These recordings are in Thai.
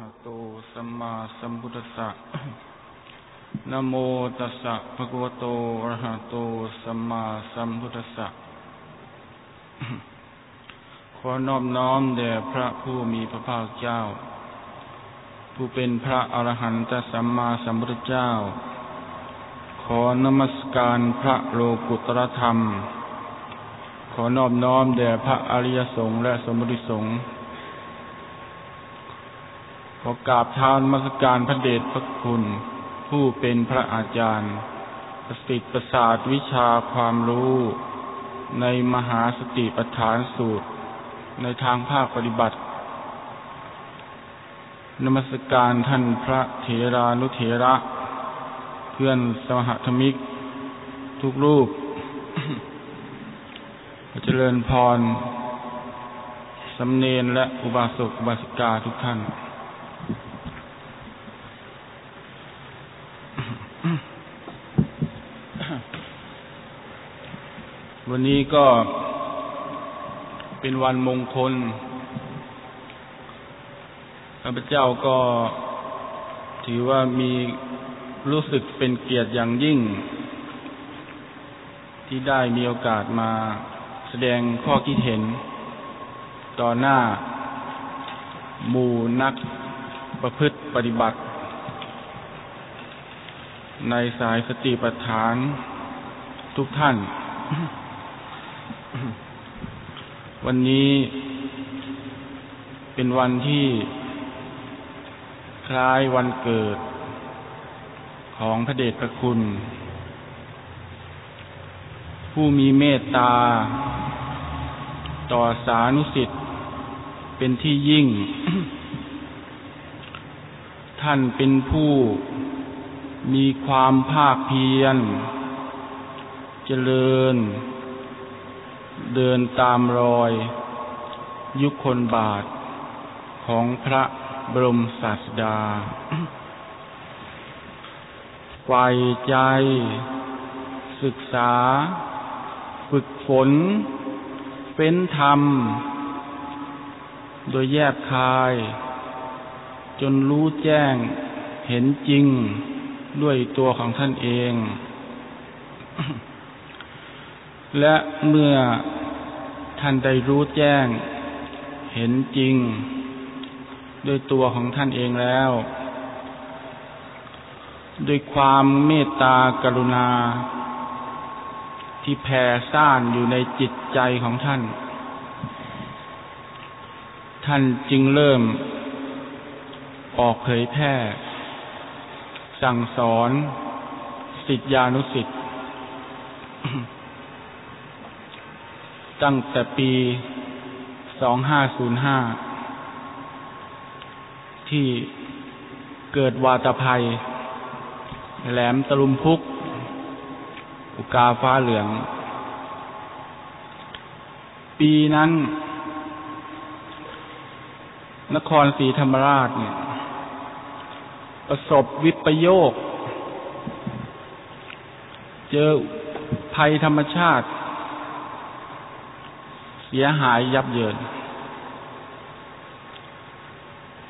หะโตสัมมาสัมพุทธัสสะนะโมตัสสะภะคะวะโตอะระหะโตสัมมาสัมพุทธัสสะขอนอบน้อมแด่พระผู้มีพระภาคเจ้า ผู้เป็นพระอรหันตสัมมาสัมพุทธเจ้า ขอนมัสการพระโลกุตรธรรม ขอนอบน้อมแด่พระอริยสงฆ์และสมบุติสงฆ์ ขอกราบทานมัสการพระเดชพระคุณ ผู้เป็นพระอาจารย์ ประสิทธิ์ประสาทวิชาความรู้ ในมหาสติปัฏฐานสูตร ในทางภาคปฏิบัติ นมัสการท่านพระเถรานุเถระ เพื่อนสมหธมิก ทุกรูป เจริญพรสำเนนและอุบาสกอุบาสิกาทุกท่าน วันนี้ก็เป็นวันมงคลข้าพเจ้าก็ถือว่ามีรู้สึกเป็นเกียรติอย่างยิ่ง ที่ได้มีโอกาสมาแสดงข้อคิดเห็น ต่อหน้าหมู่นักประพฤติปฏิบัติ ในสายสติปัฏฐานทุกท่าน วันนี้เป็นวันที่คล้ายวันเกิดของพระเดชพระคุณ ผู้มีเมตตา ต่อสานุสิทธิ์เป็นที่ยิ่ง ท่านเป็นผู้มีความภาคเพียร เจริญ เดินตามรอย ยุคคนบาท ของพระบรมศาสดาไฟใจ ศึกษา ฝึกฝน เป็นธรรม โดยแยบคาย จนรู้แจ้งเห็นจริงด้วยตัวของท่านเอง และเมื่อท่านได้รู้แจ้ง เห็นจริง ด้วยตัวของท่านเองแล้ว ด้วยความเมตตากรุณา ที่แผ่ซ่านอยู่ในจิตใจของท่าน ท่านจึงเริ่ม ออกเผยแพร่ สั่งสอนสิทธิานุสิทธิ์ ตั้งแต่ปี 2505 ที่เกิดวาตภัย แหลมตะลุมพุก อุกาฟ้าเหลือง ปีนั้น นครศรีธรรมราชเนี่ย ประสบวิปโยค เจอภัยธรรมชาติ สียหายยับเยิน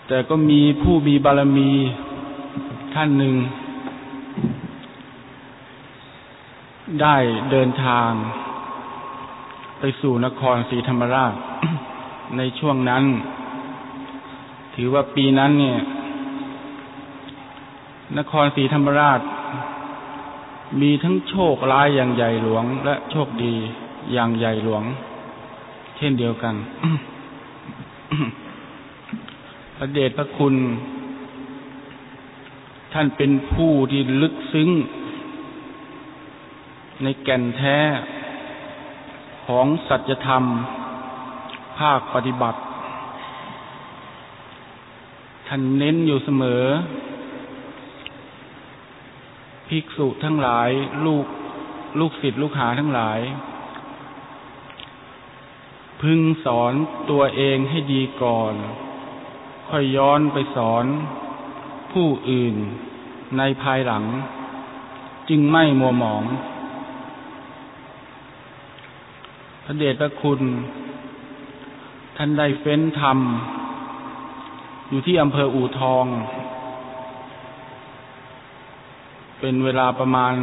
แต่ก็มีผู้มีบารมีท่านหนึ่ง ได้เดินทาง ไปสู่นครศรีธรรมราช ในช่วงนั้น ถือว่าปีนั้นเนี่ย นครศรีธรรมราช มีทั้งโชคร้ายอย่างใหญ่หลวง และโชคดีอย่างใหญ่หลวง เช่นเดียวกัน พระเดชพระคุณ ท่านเป็นผู้ที่ลึกซึ้ง ในแก่นแท้ของสัจธรรม ภาคปฏิบัติ ท่านเน้นอยู่เสมอ ภิกษุทั้งหลาย ลูกลูกศิษย์ลูกหาทั้งหลาย พึงสอนตัวเองให้ดีก่อน ค่อยย้อนไปสอนผู้อื่นในภายหลัง จึงไม่มัวหมอง พระเดชพระคุณ ท่านได้เฟ้นธรรม อยู่ที่อำเภออู่ทอง เป็นเวลาประมาณ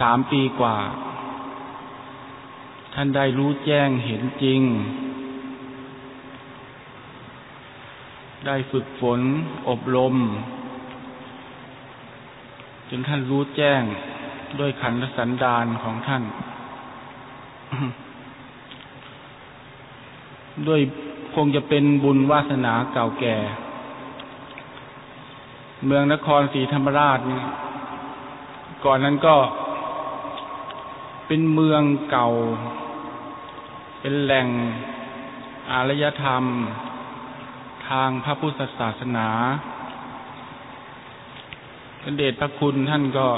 สามปีกว่า ท่านได้รู้แจ้งเห็นจริง ได้ฝึกฝนอบรม จนท่านรู้แจ้งด้วยขันธสันดานของท่าน ด้วยคงจะเป็นบุญวาสนาเก่าแก่ เมืองนครศรีธรรมราชนี่ก่อนนั้นก็เป็นเมืองเก่า เป็นแหล่งอารยธรรม ทางพระพุทธศาสนาพระเดชพระคุณท่านก็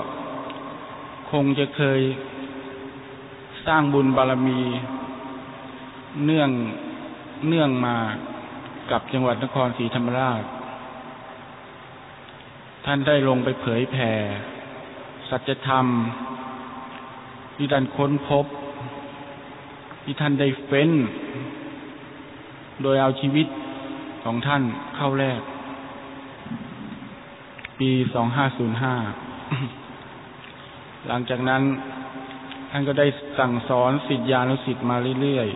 คงจะเคยสร้างบุญบารมี เนื่องเนื่องมากับจังหวัดนครศรีธรรมราช ท่านได้ลงไปเผยแผ่ สัจธรรมที่ท่านค้นพบ ที่ท่านได้เฟ้น โดยเอาชีวิตของท่านเข้าแรก ปี2505หลังจากนั้น ท่านก็ได้สั่งสอนสิทธิานุสิทธิ์มาเรื่อย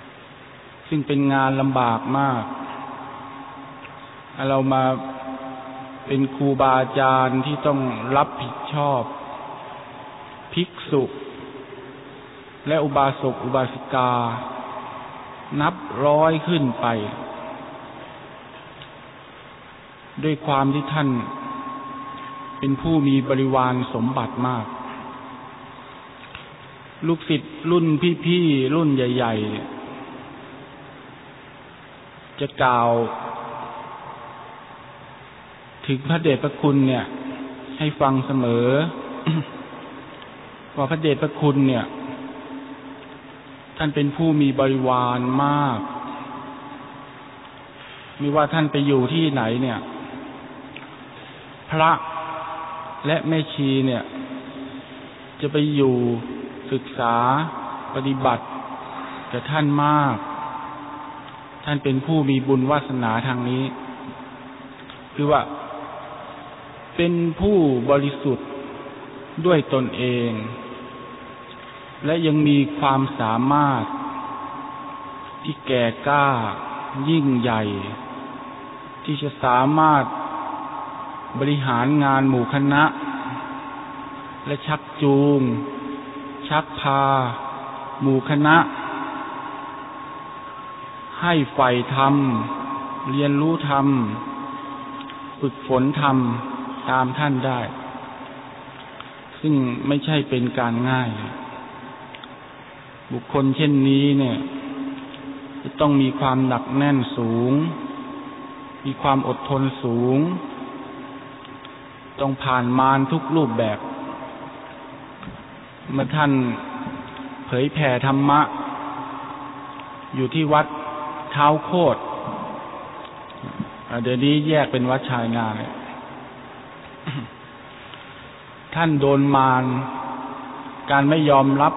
ๆ ซึ่งเป็นงานลำบากมาก เรามาเป็นครูบาอาจารย์ที่ต้องรับผิดชอบ ภิกษุ และอุบาสกอุบาสิกา นับร้อยขึ้นไป ด้วยความที่ท่าน เป็นผู้มีบริวารสมบัติมาก ลูกศิษย์รุ่นพี่ๆรุ่นใหญ่ ๆ จะกล่าว ถึงพระเดชพระคุณเนี่ย ให้ฟังเสมอว่าพระเดชพระคุณเนี่ย ท่านเป็นผู้มีบริวารมาก ไม่ว่าท่านไปอยู่ที่ไหนเนี่ย พระและแม่ชีเนี่ย จะไปอยู่ศึกษาปฏิบัติกับท่านมาก ท่านเป็นผู้มีบุญวาสนาทางนี้ คือว่า เป็นผู้บริสุทธิ์ด้วยตนเอง และยังมีความสามารถ ที่แก่กล้า ยิ่งใหญ่ ที่จะสามารถบริหารงานหมู่คณะ และชักจูง ชักพา หมู่คณะ ให้ใฝ่ธรรม เรียนรู้ธรรม ฝึกฝนธรรม ตามท่านได้ ซึ่งไม่ใช่เป็นการง่าย บุคคลเช่นนี้เนี่ย จะต้องมีความหนักแน่นสูง มีความอดทนสูง ต้องผ่านมารทุกรูปแบบ เมื่อท่านเผยแผ่ธรรมะ อยู่ที่วัดเท้าโคตรเดี๋ยวนี้แยกเป็นวัดชายนานท่านโดนมารการไม่ยอมรับ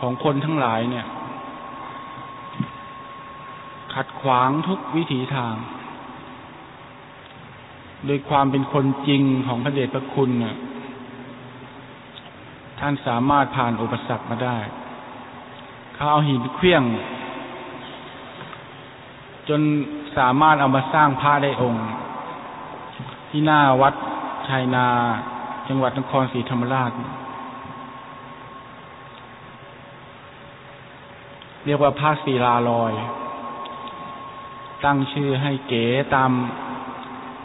ของคนทั้งหลายเนี่ย ขัดขวางทุกวิถีทาง โดยความเป็นคนจริงของพระเดชพระคุณเนี่ยท่านสามารถผ่านอุปสรรคมาได้ เขาเอาหินเครื่องจนสามารถเอามาสร้างพระได้องค์ ที่หน้าวัดชัยนา จังหวัดนครศรีธรรมราช เรียกว่าพระศิลาลอย ตั้งชื่อให้เก๋ตาม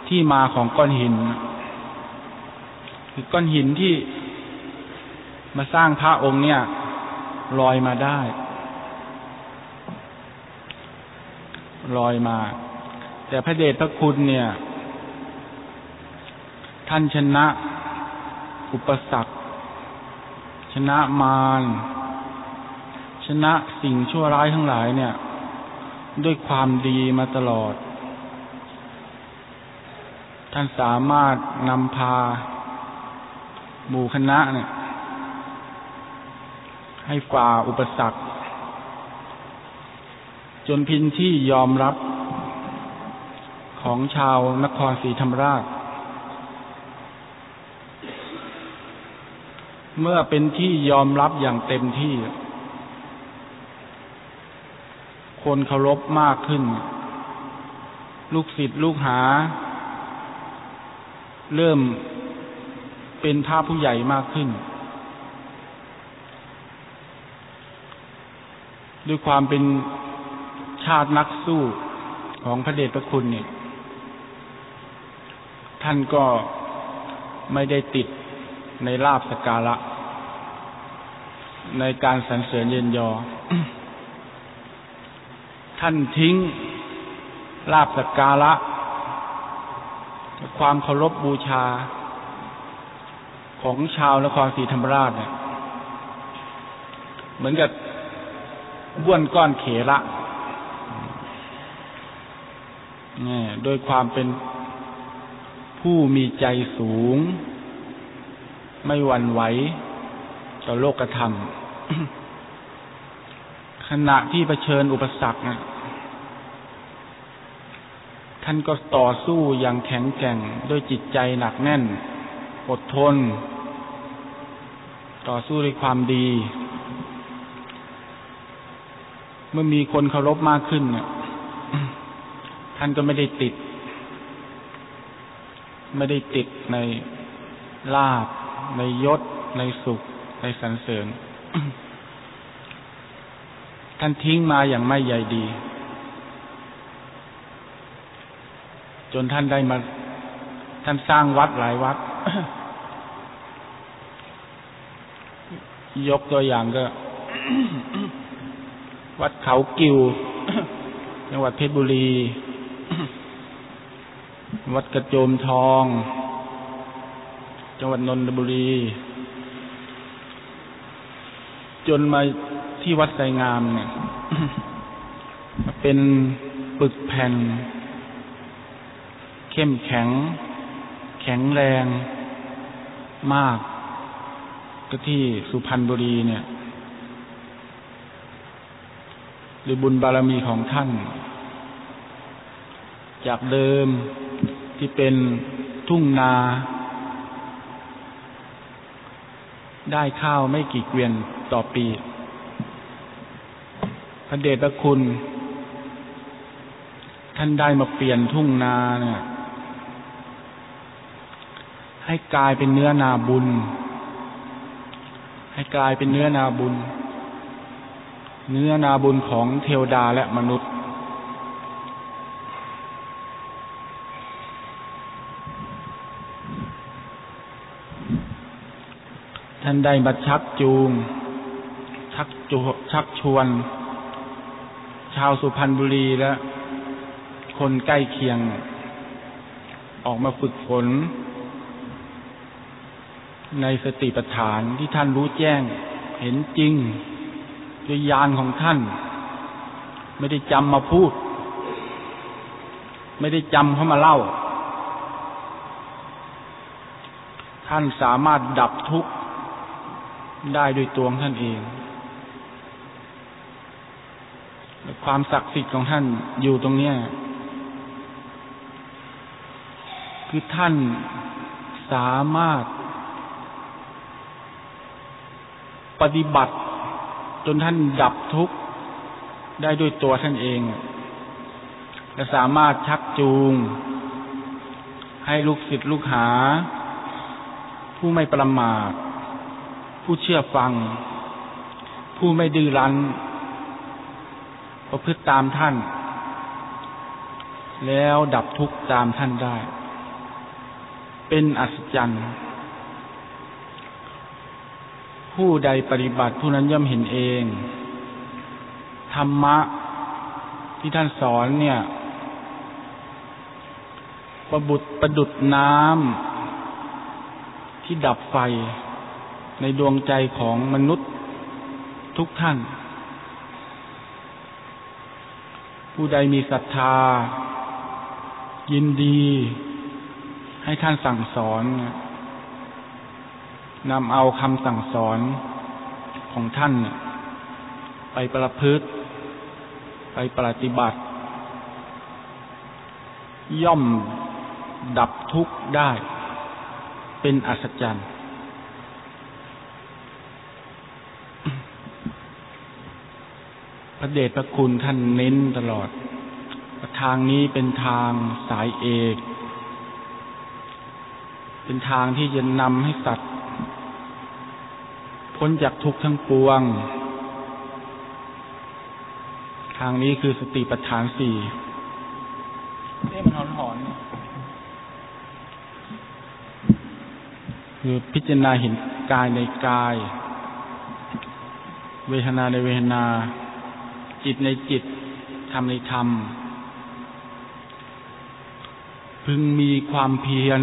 ที่มาของก้อนหิน คือก้อนหินที่มาสร้างพระองค์เนี่ย ลอยมาได้ ลอยมา แต่พระเดชพระคุณเนี่ย ท่านชนะ อุปสรรค ชนะมาร ชนะสิ่งชั่วร้ายทั้งหลายเนี่ย ด้วยความดีมาตลอด ท่านสามารถนำพาหมู่คณะเนี่ย ให้ฝ่าอุปสรรค จนพินที่ยอมรับของชาวนครศรีธรรมราช เมื่อเป็นที่ยอมรับอย่างเต็มที่ คนเคารพมากขึ้น ลูกศิษย์ลูกหา เริ่มเป็นพระผู้ใหญ่มากขึ้น ด้วยความเป็นชาตินักสู้ของพระเดชพระคุณเนี่ย ท่านก็ไม่ได้ติดในลาบสการะ ในการสรรเสริญเย็นยอ ท่านทิ้งลาบสการะ ความเคารพบบูชา ของชาวนครศรีธรรมราชเนี่ยเหมือนกับบ้วนก้อนเขระนี่โดยความเป็นผู้มีใจสูง ไม่หวั่นไหวต่อโลกธรรม ขณะที่เผชิญอุปสรรคนะ ท่านก็ต่อสู้อย่างแข็งแกร่งด้วยจิตใจหนักแน่น อดทน ต่อสู้ด้วยความดี เมื่อมีคนเคารพมากขึ้นเนี่ยท่านก็ไม่ได้ติด ไม่ได้ติดในลาบ ในยศ ในสุข ในสรรเสริญ ท่านทิ้งมาอย่างไม่ใหญ่ดี จนท่านได้มา ท่านสร้างวัดหลายวัด ยกตัวอย่างก็ วัดเขากิวจังหวัดเพชรบุรี วัดกระโจมทอง จังหวัดนนทบุรี จนมาที่วัดไสงามเนี่ย เป็นปึกแผ่น เข้มแข็ง แข็งแรงมาก ก็ที่สุพรรณบุรีเนี่ย หรือบุญบารมีของท่าน จากเดิมที่เป็นทุ่งนา ได้ข้าวไม่กี่เกวียนต่อปี พระเดชพระคุณ ท่านได้มาเปลี่ยนทุ่งนาเนี่ย ให้กลายเป็นเนื้อนาบุญ ให้กลายเป็นเนื้อนาบุญ เนื้อนาบุญของเทวดาและมนุษย์ ท่านได้มาชักจูง ชักจูชักชวน ชาวสุพรรณบุรีและคนใกล้เคียง ออกมาฝึกฝน ในสติปัฏฐานที่ท่านรู้แจ้ง เห็นจริงด้วยญาณของท่าน ไม่ได้จำมาพูด ไม่ได้จำเข้ามาเล่า ท่านสามารถดับทุกข์ได้ด้วยตัวของท่านเองความศักดิ์สิทธิ์ของท่านอยู่ตรงนี้คือท่านสามารถ ปฏิบัติ จนท่านดับทุกข์ได้ด้วยตัวท่านเองและสามารถชักจูง ให้ลูกศิษย์ลูกหา ผู้ไม่ประมาท ผู้เชื่อฟัง ผู้ไม่ดื้อรั้นประพฤติตามท่าน แล้วดับทุกข์ตามท่านได้ เป็นอัศจรรย์ ผู้ใดปฏิบัติผู้นั้นย่อมเห็นเอง ธรรมะที่ท่านสอนเนี่ย ประบุประดุดน้ำที่ดับไฟในดวงใจของมนุษย์ทุกท่าน ผู้ใดมีศรัทธา ยินดี ให้ท่านสั่งสอน นำเอาคำสั่งสอนของท่านไปประพฤติ ไปปฏิบัติ ย่อมดับทุกข์ได้ เป็นอัศจรรย์พระเดชพระคุณท่านเน้นตลอด ทางนี้เป็นทางสายเอก เป็นทางที่จะนำให้สัตว์ พ้นจากทุกข์ทั้งปวง ทางนี้คือสติปัฏฐานสี่เอ๊ะมันหอนหอนคือพิจารณาเห็นกายในกาย เวทนาในเวทนา จิตในจิต ธรรมในธรรม พึงมีความเพียร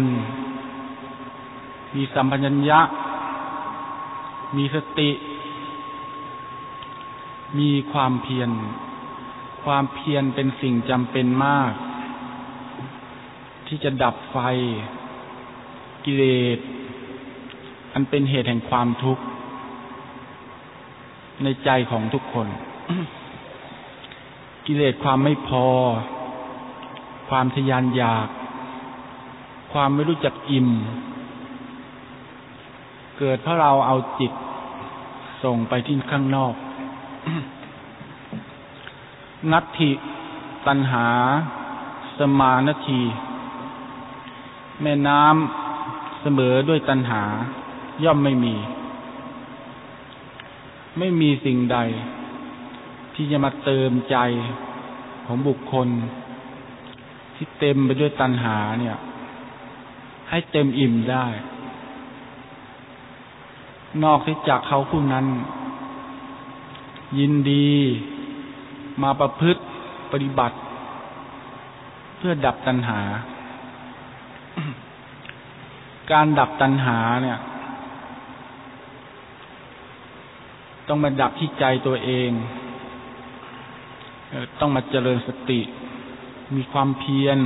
มีสัมปัญญะ มีสติ มีความเพียร ความเพียรเป็นสิ่งจำเป็นมาก ที่จะดับไฟ กิเลสอันเป็นเหตุแห่งความทุกข์ ในใจของทุกคน กิเลสความไม่พอ ความทยานอยาก ความไม่รู้จักอิ่ม เกิดเพราะเราเอาจิตส่งไปที่ข้างนอก นัตถิตัณหา สมานาที แม่น้ำเสมอด้วยตัณหา ย่อมไม่มี ไม่มีสิ่งใด ที่จะมาเติมใจของบุคคล ที่เต็มไปด้วยตัณหาเนี่ย ให้เต็มอิ่มได้ นอกจากเขาผู้นั้น ยินดีมาประพฤติปฏิบัติ เพื่อดับตัณหา การดับตัณหาเนี่ย ต้องมาดับที่ใจตัวเอง ต้องมาเจริญสติ มีความเพียร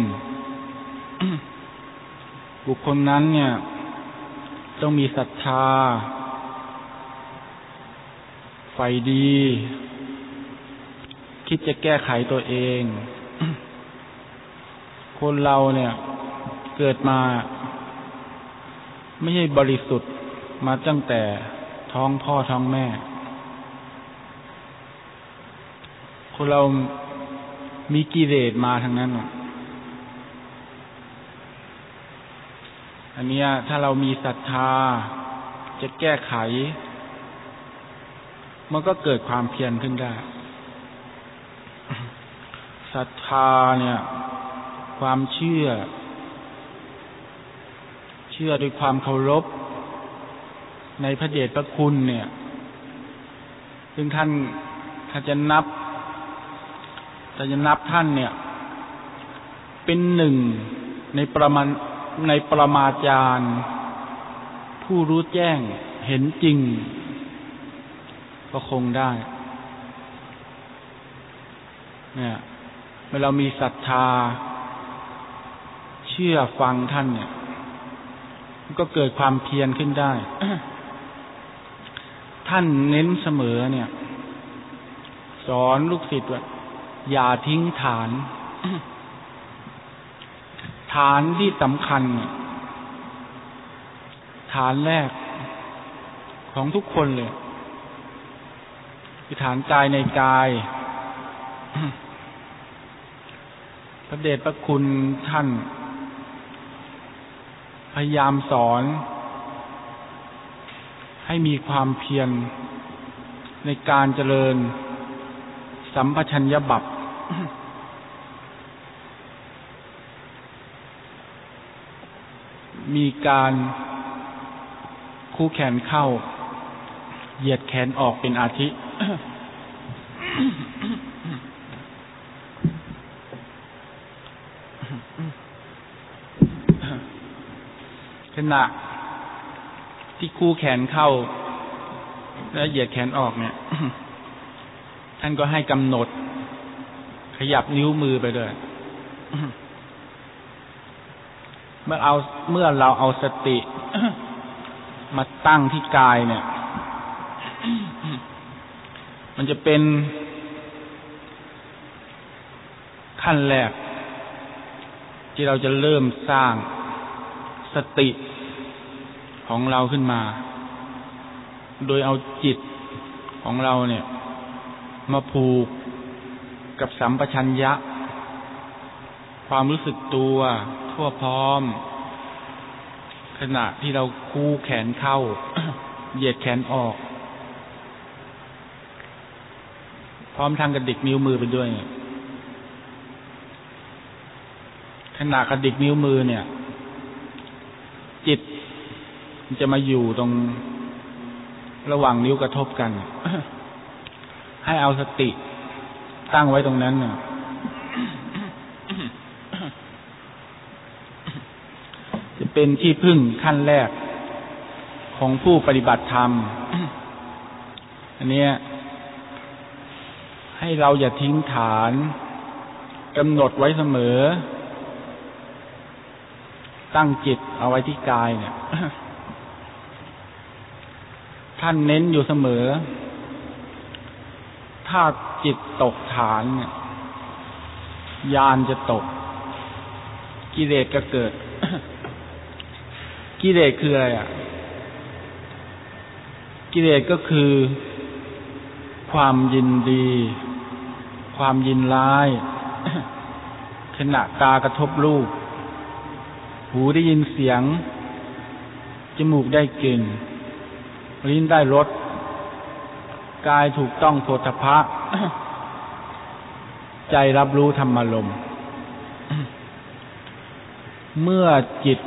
บุคคลนั้นเนี่ย ต้องมีศรัทธา ไฟดี คิดจะแก้ไขตัวเอง คนเราเนี่ย เกิดมา ไม่ใช่บริสุทธิ์มาตั้งแต่ท้องพ่อท้องแม่ คนเรามีกิเลสมาทั้งนั้นอันนี้ถ้าเรามีศรัทธาจะแก้ไข มันก็เกิดความเพียรขึ้นได้ศรัทธาเนี่ย ความเชื่อ เชื่อด้วยความเคารพในพระเดชพระคุณเนี่ย ซึ่งท่านถ้าจะนับถ้าจะนับท่านเนี่ย เป็นหนึ่งในประมาณในประมาจารย์ ผู้รู้แจ้งเห็นจริง ก็คงได้ เนี่ยเมื่อเรามีศรัทธา เชื่อฟังท่านเนี่ยก็เกิดความเพียรขึ้นได้ ท่านเน้นเสมอเนี่ย สอนลูกศิษย์ว่าอย่าทิ้งฐาน ฐานที่สำคัญ ฐานแรกของทุกคนเลย คือฐานกายในกาย พระเดชพระคุณท่าน พยายามสอน ให้มีความเพียรในการเจริญ สัมปชัญญะบัพมีการคู่แขนเข้า เหยียดแขนออกเป็นอาทิ ขณะที่คู่แขนเข้า แล้วเหยียดแขนออกเนี่ย ท่านก็ให้กำหนด ขยับนิ้วมือไปเลยเมื่อเอาเมื่อเราเอาสติ มาตั้งที่กายเนี่ย มันจะเป็นขั้นแรก ที่เราจะเริ่มสร้างสติของเราขึ้นมา โดยเอาจิตของเราเนี่ย มาผูกกับสัมปชัญญะ ความรู้สึกตัวทั่วพร้อม ขณะที่เราคู่แขนเข้า เหยียดแขนออก พร้อมทางกระดิกนิ้วมือไปด้วยขณะกระดิกนิ้วมือเนี่ย จิตมันจะมาอยู่ตรงระหว่างนิ้วกระทบกัน ให้เอาสติ ตั้งไว้ตรงนั้นน่ะจะเป็นที่พึ่งขั้นแรกของผู้ปฏิบัติธรรม อันนี้ ให้เราอย่าทิ้งฐานกำหนดไว้เสมอ ตั้งจิตเอาไว้ที่กายเนี่ย ท่านเน้นอยู่เสมอ ถ้าจิตตกฐานเนี่ยยานจะตก กิเลสก็เกิด กิเลสคืออะไรอะ กิเลสก็คือความยินดี ความยินร้าย ขณะตากระทบรูป หูได้ยินเสียง จมูกได้กลิ่น ลิ้นได้รส กายถูกต้องโพธพะ ใจรับรู้ธรรมลม เมื่อจิต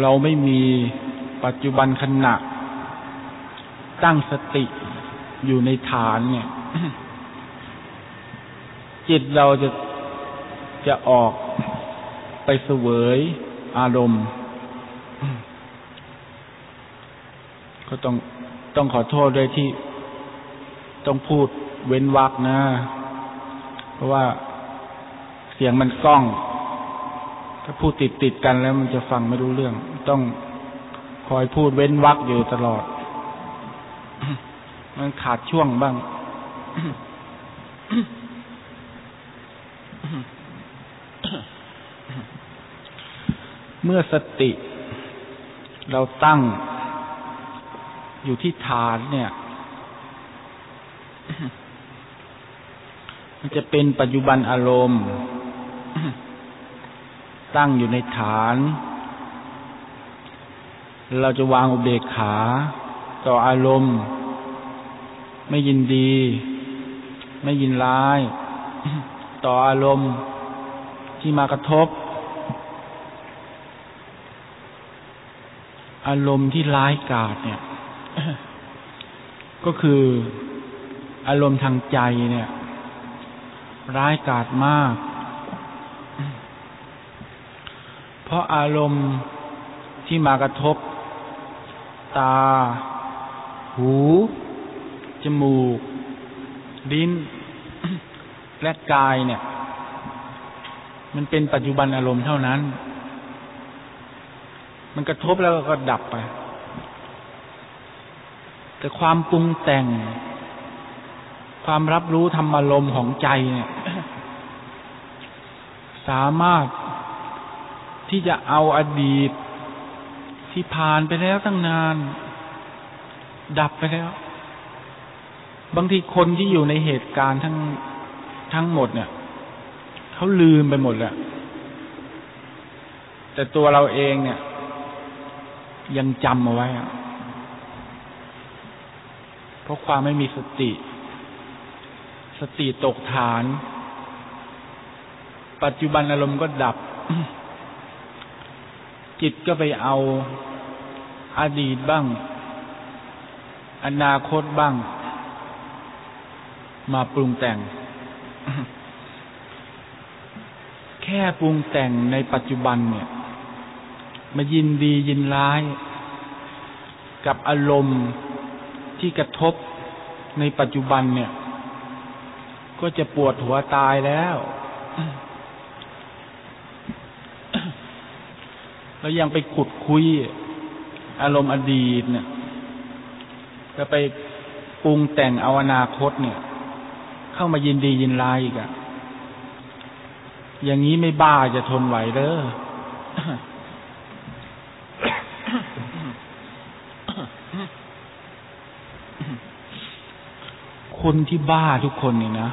เราไม่มีปัจจุบันขณะ ตั้งสติอยู่ในฐานเนี่ย จิตเราจะจะออกไปเสวยอารมณ์ ก็ต้องต้องขอโทษด้วยที่ต้องพูดเว้นวักนะ เพราะว่าเสียงมันกล้อง ถ้าพูดติดติดกันแล้วมันจะฟังไม่รู้เรื่อง ต้องคอยพูดเว้นวักอยู่ตลอด มันขาดช่วงบ้าง เมื่อสติ เราตั้งอยู่ที่ฐานเนี่ย มันจะเป็นปัจจุบันอารมณ์ ตั้งอยู่ในฐาน เราจะวางอุเบกขา ต่ออารมณ์ ไม่ยินดี ไม่ยินร้าย ต่ออารมณ์ที่มากระทบ อารมณ์ที่ร้ายกาจเนี่ย ก็คืออารมณ์ทางใจเนี่ย ร้ายกาจมาก เพราะอารมณ์ที่มากระทบ ตา หู จมูก ลิ้น และกายเนี่ย มันเป็นปัจจุบันอารมณ์เท่านั้น มันกระทบแล้วก็ดับไป แต่ความปรุงแต่ง ความรับรู้ธรรมารมณ์ของใจเนี่ย สามารถที่จะเอาอดีตที่ผ่านไปแล้วตั้งนาน ดับไปแล้ว บางทีคนที่อยู่ในเหตุการณ์ทั้งทั้งหมดเนี่ยเขาลืมไปหมดแล้วแต่ตัวเราเองเนี่ย ยังจำเอาไว้ เพราะความไม่มีสติ สติตกฐาน ปัจจุบันอารมณ์ก็ดับ จิตก็ไปเอาอดีตบ้าง อนาคตบ้าง มาปรุงแต่ง แค่ปรุงแต่งในปัจจุบันเนี่ย มายินดียินร้าย กับอารมณ์ที่กระทบในปัจจุบันเนี่ย ก็จะปวดหัวตายแล้ว แล้วยังไปขุดคุย อารมณ์อดีตเนี่ยจะไปปรุงแต่งเอาอนาคตเนี่ย เข้ามายินดียินร้ายอีกอะอย่างนี้ไม่บ้าจะทนไหวเด้อ คนที่บ้าทุกคนเนี่ยนะ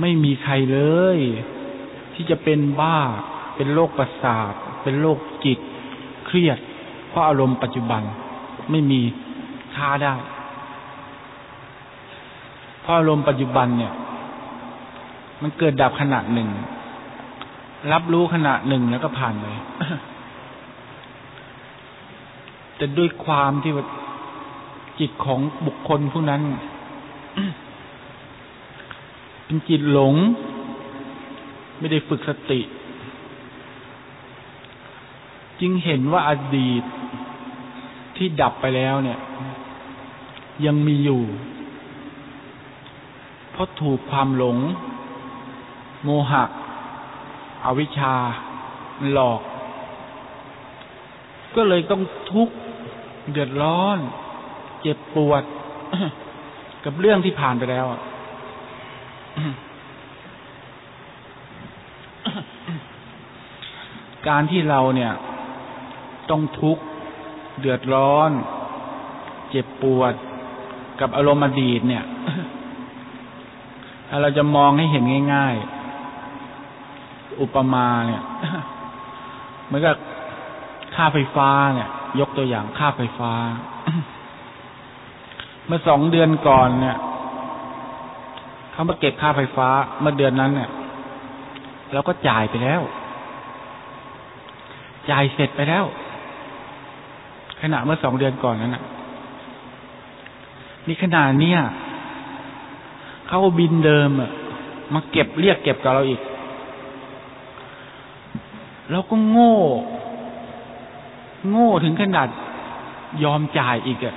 ไม่มีใครเลย ที่จะเป็นบ้า เป็นโรคประสาท เป็นโรคจิต เครียด เพราะอารมณ์ปัจจุบัน ไม่มีท้าได้เพราะอารมณ์ปัจจุบันเนี่ย มันเกิดดับขณะหนึ่ง รับรู้ขณะหนึ่งแล้วก็ผ่านไปแต่ด้วยความที่ว่าจิตของบุคคลผู้นั้น เป็นจิตหลง ไม่ได้ฝึกสติ จึงเห็นว่าอดีตที่ดับไปแล้วเนี่ย ยังมีอยู่ เพราะถูกความหลง โมหะ อวิชชา หลอก ก็เลยต้องทุกข์เดือดร้อน เจ็บปวด กับเรื่องที่ผ่านไปแล้วการที่เราเนี่ย ต้องทุกข์เดือดร้อน เจ็บปวด กับอารมณ์อดีตเนี่ยถ้าเราจะมองให้เห็นง่าย ๆ อุปมาเนี่ยเหมือนกับค่าไฟฟ้าเนี่ย ยกตัวอย่างค่าไฟฟ้า เมื่อสองเดือนก่อนเนี่ยเขามาเก็บค่าไฟฟ้าเมื่อเดือนนั้นเนี่ยเราก็จ่ายไปแล้ว จ่ายเสร็จไปแล้ว ขณะเมื่อสองเดือนก่อนนั้นน่ะ นี่ขนาดเนี้ยเขาบินเดิมอะมาเก็บเรียกเก็บกับเราอีกเราก็โง่ โง่ถึงขนาดยอมจ่ายอีกอะ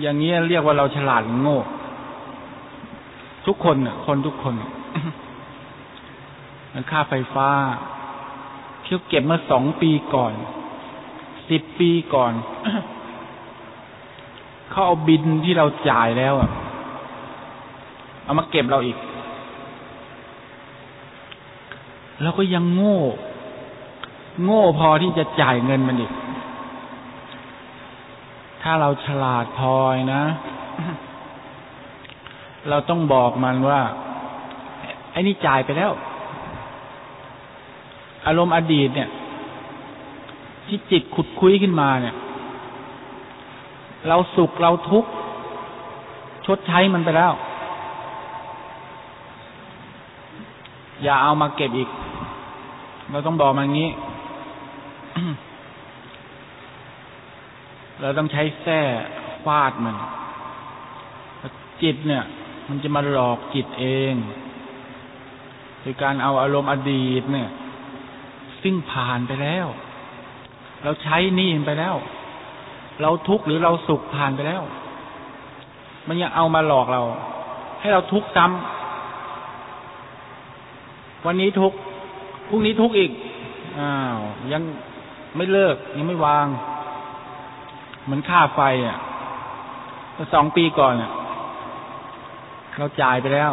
อย่างนี้เรียกว่าเราฉลาดโง่ ทุกคนคนทุกคนค่าไฟฟ้าที่เก็บมาสองปีก่อน สิบปีก่อน เขาเอาบินที่เราจ่ายแล้วอะเอามาเก็บเราอีก แล้วก็ยังโง่ โง่พอที่จะจ่ายเงินมันอีก ถ้าเราฉลาดพอยนะ เราต้องบอกมันว่า ไอ้นี่จ่ายไปแล้ว อารมณ์อดีตเนี่ย ที่จิตขุดคุยขึ้นมาเนี่ย เราสุขเราทุกข์ชดใช้มันไปแล้ว อย่าเอามาเก็บอีก เราต้องบอกมันงี้ เราต้องใช้แส้ฟาดมัน จิตเนี่ย มันจะมาหลอกจิตเองโดยการเอาอารมณ์อดีตเนี่ย ซึ่งผ่านไปแล้ว เราใช้นี่ไปแล้ว เราทุกข์หรือเราสุขผ่านไปแล้ว มันยังเอามาหลอกเรา ให้เราทุกข์ซ้ำวันนี้ทุกข์พรุ่งนี้ทุกข์อีกอ้าวยังไม่เลิกยังไม่วาง มือนค่าไฟอะสองปีก่อนอะ เราจ่ายไปแล้ว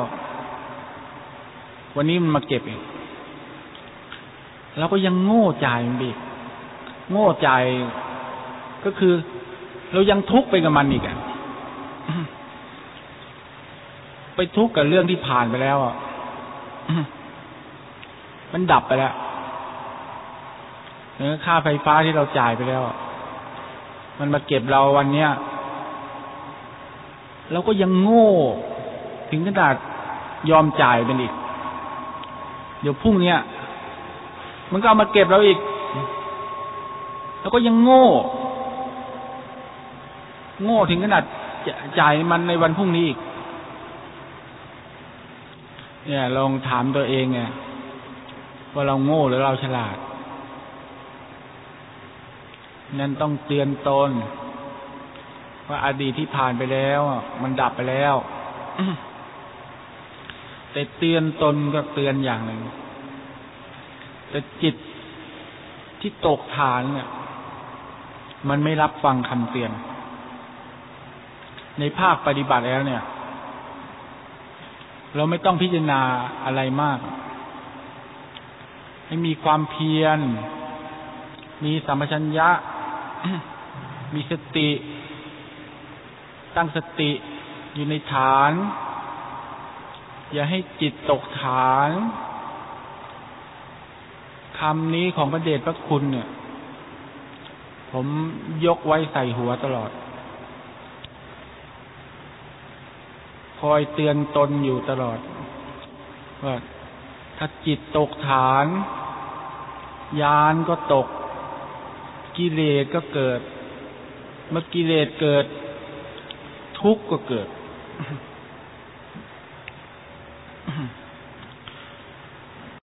วันนี้มันมาเก็บอีกเราก็ยังโง่จ่ายมันอีกโง่จ่ายก็คือ เรายังทุกข์ไปกับมันอีกอะไปทุกข์กับเรื่องที่ผ่านไปแล้วอะมันดับไปแล้วเนื้อค่าไฟฟ้าที่เราจ่ายไปแล้ว มันมาเก็บเราวันเนี้ยเราก็ยังโง่ ถึงขนาดยอมจ่ายเป็นอีก เดี๋ยวพรุ่งนี้มันก็เอามาเก็บเราอีก แล้วก็ยังโง่ โง่ถึงขนาดจ่ายมันในวันพรุ่งนี้อีก เนี่ยลองถามตัวเองไงว่าเราโง่หรือเราฉลาด นั่นต้องเตือนตนว่าอดีตที่ผ่านไปแล้ว มันดับไปแล้วแต่เตือนตนก็เตือนอย่างหนึ่ง แต่จิตที่ตกฐานเนี่ย มันไม่รับฟังคำเตือน ในภาคปฏิบัติแล้วเนี่ย เราไม่ต้องพิจารณาอะไรมาก ให้มีความเพียร มีสัมปชัญญะ มีสติ ตั้งสติอยู่ในฐาน อย่าให้จิตตกฐานคำนี้ของพระเดชพระคุณเนี่ย ผมยกไว้ใส่หัวตลอด คอยเตือนตนอยู่ตลอด ว่าถ้าจิตตกฐาน ยานก็ตก กิเลสก็เกิด เมื่อกิเลสเกิด ทุกข์ก็เกิด